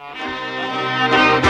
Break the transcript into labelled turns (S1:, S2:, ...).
S1: Música